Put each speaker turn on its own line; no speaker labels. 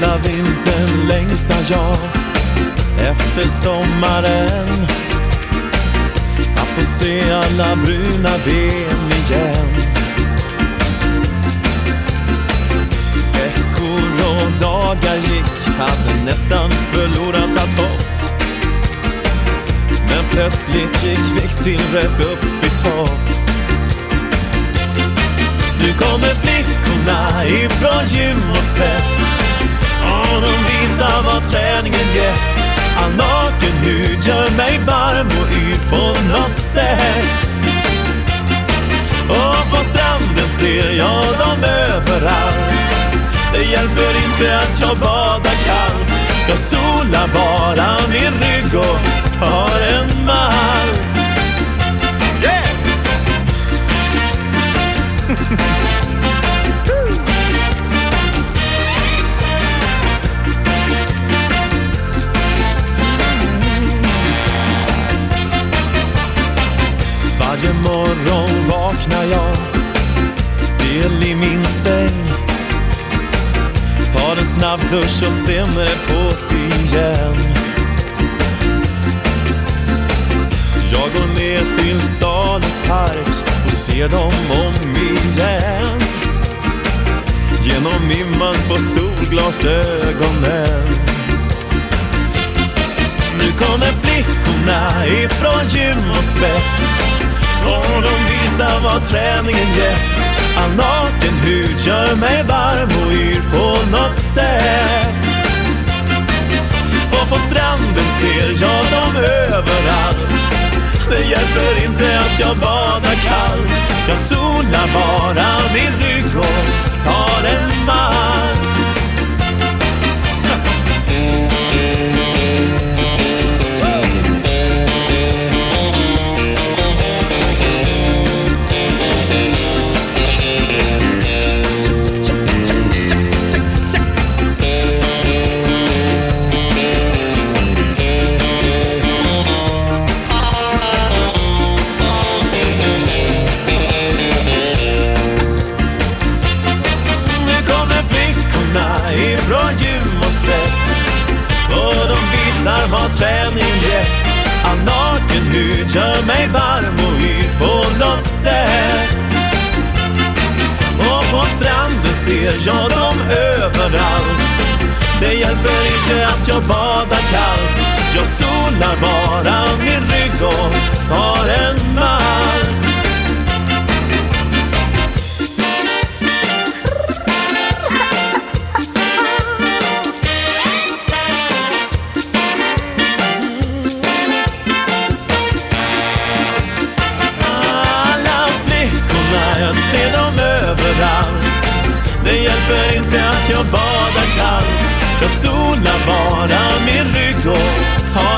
Hela vintern längtar jag efter sommaren att få se alla bruna ben igen. Veckor och dagar gick, hade nästan förlorat allt hopp. Men plötsligt gick växttimret upp i topp. Vad rätt. All naken hud gör mig varm och yr på något sätt. Och på stranden ser jag dem överallt. Det hjälper inte att jag badar kallt. Jag solar bara min rygg och tar en malt. Varje morgon vaknar jag stel i min säng. Tar en snabb dusch och sen är det på igen. Jag går ner till stadens park och ser dem om igen. Genom imman på solglasögonen. Nu kommer flickorna ifrån gym och svett de vad träningen gett. All naken hud gör mig varm och yr på något sätt. Och på stranden ser jag dem överallt. Det hjälper inte att jag badar kallt. Jag solar bara min rygg och tar en malt visar har träning gett. All naken hud gör mig varm och yr på något sätt. Och på stranden ser jag dem överallt. Det hjälper inte att jag badar kallt. Jag solar bara Det hjälper inte att jag badar kallt. Jag solar bara min rygg och tar